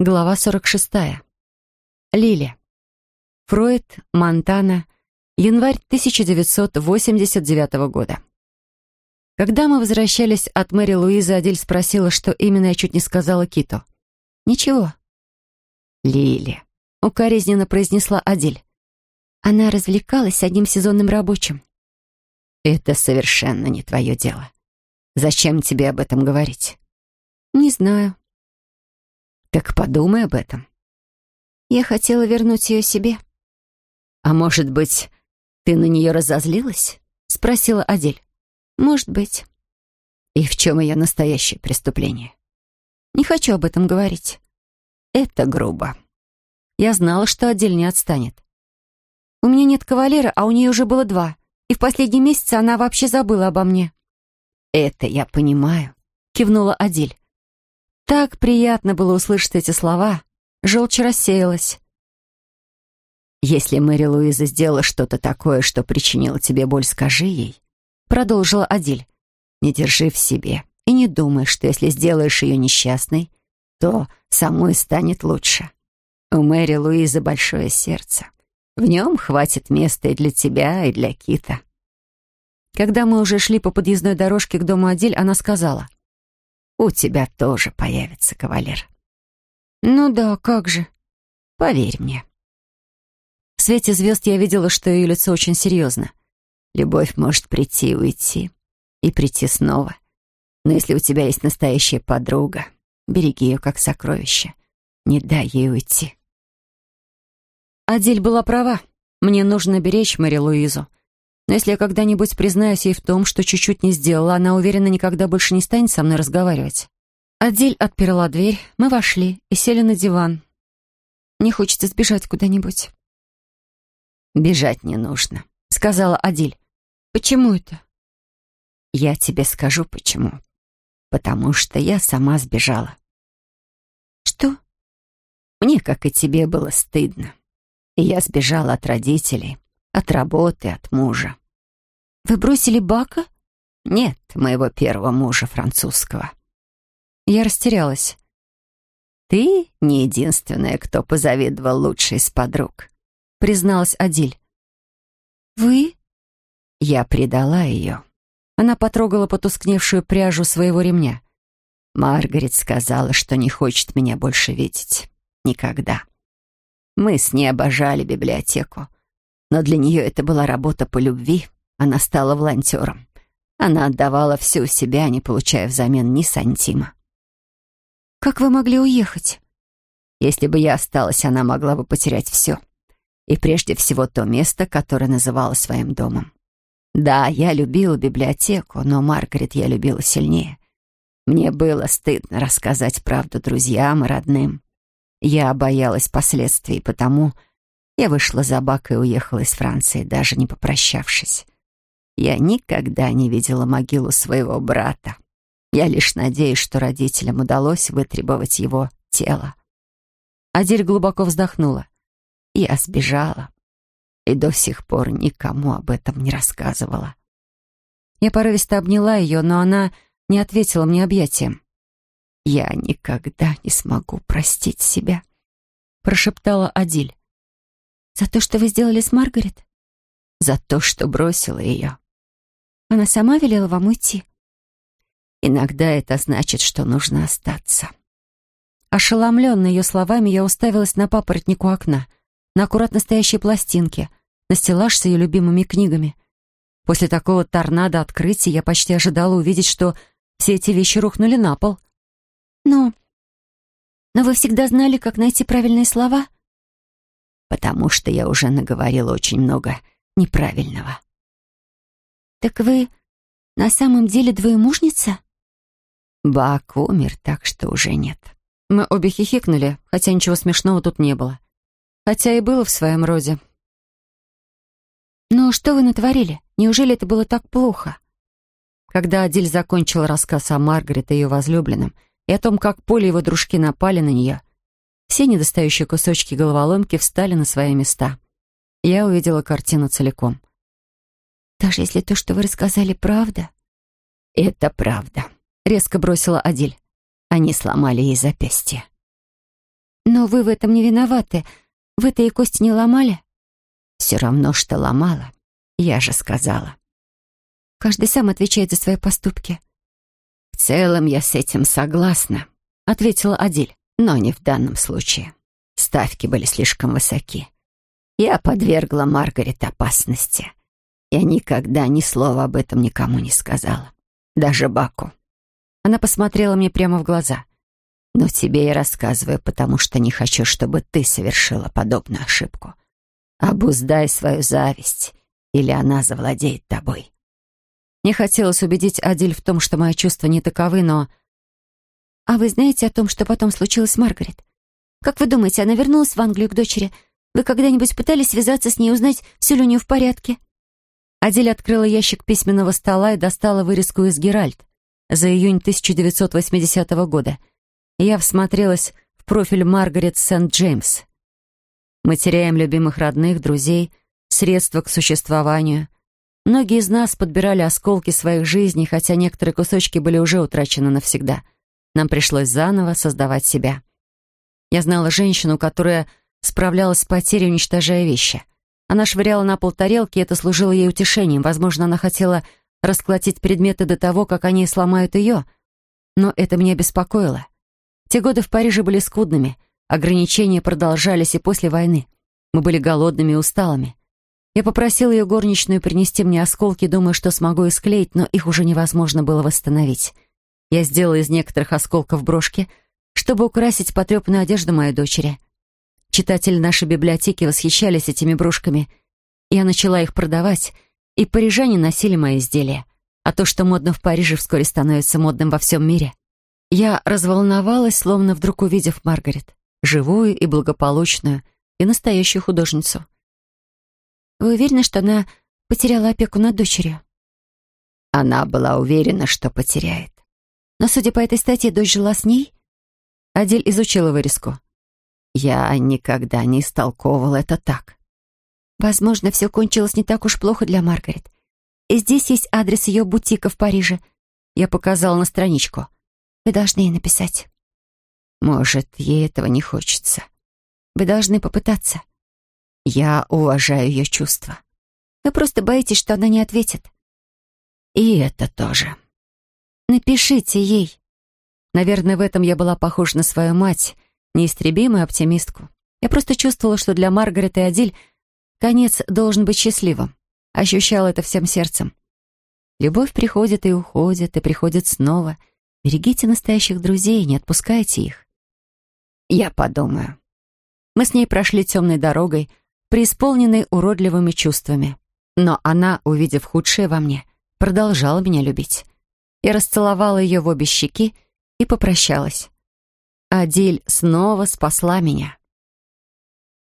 Глава 46. Лили. Фройд, Монтана. Январь 1989 года. Когда мы возвращались от Мэри Луизы, Адель спросила, что именно я чуть не сказала Киту. «Ничего». «Лили», — укоризненно произнесла Адель. Она развлекалась с одним сезонным рабочим. «Это совершенно не твое дело. Зачем тебе об этом говорить?» «Не знаю», так подумай об этом. Я хотела вернуть ее себе. А может быть, ты на нее разозлилась? Спросила Адель. Может быть. И в чем ее настоящее преступление? Не хочу об этом говорить. Это грубо. Я знала, что Адель не отстанет. У меня нет кавалера, а у нее уже было два. И в последние месяцы она вообще забыла обо мне. Это я понимаю, кивнула Адель. Так приятно было услышать эти слова. Желчь рассеялась. «Если Мэри Луиза сделала что-то такое, что причинило тебе боль, скажи ей», — продолжила Адиль. «Не держи в себе и не думай, что если сделаешь ее несчастной, то самой станет лучше. У Мэри Луизы большое сердце. В нем хватит места и для тебя, и для Кита». Когда мы уже шли по подъездной дорожке к дому Адиль, она сказала у тебя тоже появится кавалер. Ну да, как же. Поверь мне. В свете звезд я видела, что ее лицо очень серьезно. Любовь может прийти и уйти, и прийти снова. Но если у тебя есть настоящая подруга, береги ее как сокровище. Не дай ей уйти. Адель была права. Мне нужно беречь Мэри Луизу. Но если я когда-нибудь признаюсь ей в том, что чуть-чуть не сделала, она уверена, никогда больше не станет со мной разговаривать. Адель отперла дверь, мы вошли и сели на диван. Не хочется сбежать куда-нибудь. «Бежать не нужно», — сказала Адель. «Почему это?» «Я тебе скажу, почему. Потому что я сама сбежала». «Что?» «Мне, как и тебе, было стыдно. И я сбежала от родителей, от работы, от мужа. «Вы бросили Бака?» «Нет, моего первого мужа французского». Я растерялась. «Ты не единственная, кто позавидовал лучшей из подруг», — призналась Адиль. «Вы?» Я предала ее. Она потрогала потускневшую пряжу своего ремня. Маргарет сказала, что не хочет меня больше видеть. Никогда. Мы с ней обожали библиотеку. Но для нее это была работа по любви. Она стала волонтером. Она отдавала всю себя, не получая взамен ни сантима. «Как вы могли уехать?» «Если бы я осталась, она могла бы потерять все. И прежде всего то место, которое называла своим домом. Да, я любила библиотеку, но Маргарет я любила сильнее. Мне было стыдно рассказать правду друзьям и родным. Я боялась последствий, потому я вышла за бак и уехала из Франции, даже не попрощавшись. Я никогда не видела могилу своего брата. Я лишь надеюсь, что родителям удалось вытребовать его тело. Адиль глубоко вздохнула. Я сбежала и до сих пор никому об этом не рассказывала. Я порывисто обняла ее, но она не ответила мне объятием. «Я никогда не смогу простить себя», — прошептала Адиль. За то, что вы сделали с Маргарет? За то, что бросила ее. Она сама велела вам уйти? Иногда это значит, что нужно остаться. Ошеломленная ее словами, я уставилась на папоротник у окна, на аккуратно стоящие пластинки, на стеллаж с ее любимыми книгами. После такого торнадо открытия я почти ожидала увидеть, что все эти вещи рухнули на пол. «Но... но вы всегда знали, как найти правильные слова?» Потому что я уже наговорила очень много неправильного. «Так вы на самом деле двоемужница?» Бак умер, так что уже нет. Мы обе хихикнули, хотя ничего смешного тут не было. Хотя и было в своем роде. «Но что вы натворили? Неужели это было так плохо?» Когда Адиль закончил рассказ о Маргарет и ее возлюбленном и о том, как Поле его дружки напали на нее, все недостающие кусочки головоломки встали на свои места. Я увидела картину целиком. «Даже если то, что вы рассказали, правда?» «Это правда», — резко бросила Адиль. Они сломали ей запястье. Но вы в этом не виноваты. Вы-то и кости не ломали? Все равно, что ломала. Я же сказала. Каждый сам отвечает за свои поступки. В целом я с этим согласна, ответила Адиль, но не в данном случае. Ставки были слишком высоки. Я подвергла Маргарет опасности. Я никогда ни слова об этом никому не сказала. Даже Баку. Она посмотрела мне прямо в глаза. Но тебе я рассказываю, потому что не хочу, чтобы ты совершила подобную ошибку. Обуздай свою зависть, или она завладеет тобой. Мне хотелось убедить Адиль в том, что мои чувства не таковы, но... «А вы знаете о том, что потом случилось с Маргарет? Как вы думаете, она вернулась в Англию к дочери? Вы когда-нибудь пытались связаться с ней и узнать, все ли у нее в порядке?» Адель открыла ящик письменного стола и достала вырезку из «Геральт» за июнь 1980 года. Я всмотрелась в профиль Маргарет Сент-Джеймс. Мы теряем любимых родных, друзей, средства к существованию. Многие из нас подбирали осколки своих жизней, хотя некоторые кусочки были уже утрачены навсегда. Нам пришлось заново создавать себя. Я знала женщину, которая справлялась с потерей, уничтожая вещи. Она швыряла на пол тарелки, и это служило ей утешением. Возможно, она хотела расколотить предметы до того, как они сломают ее. Но это меня беспокоило. Те годы в Париже были скудными. Ограничения продолжались и после войны. Мы были голодными и усталыми. Я попросила ее горничную принести мне осколки, думая, что смогу их склеить, но их уже невозможно было восстановить. Я сделала из некоторых осколков брошки, чтобы украсить потрепанную одежду моей дочери. Читатели нашей библиотеки восхищались этими брошками. Я начала их продавать, и парижане носили мои изделия. А то, что модно в Париже, вскоре становится модным во всем мире. Я разволновалась, словно вдруг увидев Маргарет, живую и благополучную, и настоящую художницу. «Вы уверены, что она потеряла опеку над дочерью?» Она была уверена, что потеряет. Но, судя по этой статье, дочь жила с ней? Адель изучила вырезку. Я никогда не истолковывал это так. Возможно, все кончилось не так уж плохо для Маргарет. И здесь есть адрес ее бутика в Париже. Я показала на страничку. Вы должны ей написать. Может, ей этого не хочется. Вы должны попытаться. Я уважаю ее чувства. Вы просто боитесь, что она не ответит. И это тоже. Напишите ей. Наверное, в этом я была похожа на свою мать, неистребимую оптимистку. Я просто чувствовала, что для Маргарет и Адиль конец должен быть счастливым. Ощущала это всем сердцем. Любовь приходит и уходит, и приходит снова. Берегите настоящих друзей, не отпускайте их. Я подумаю. Мы с ней прошли темной дорогой, преисполненной уродливыми чувствами. Но она, увидев худшее во мне, продолжала меня любить. Я расцеловала ее в обе щеки и попрощалась. Адиль снова спасла меня.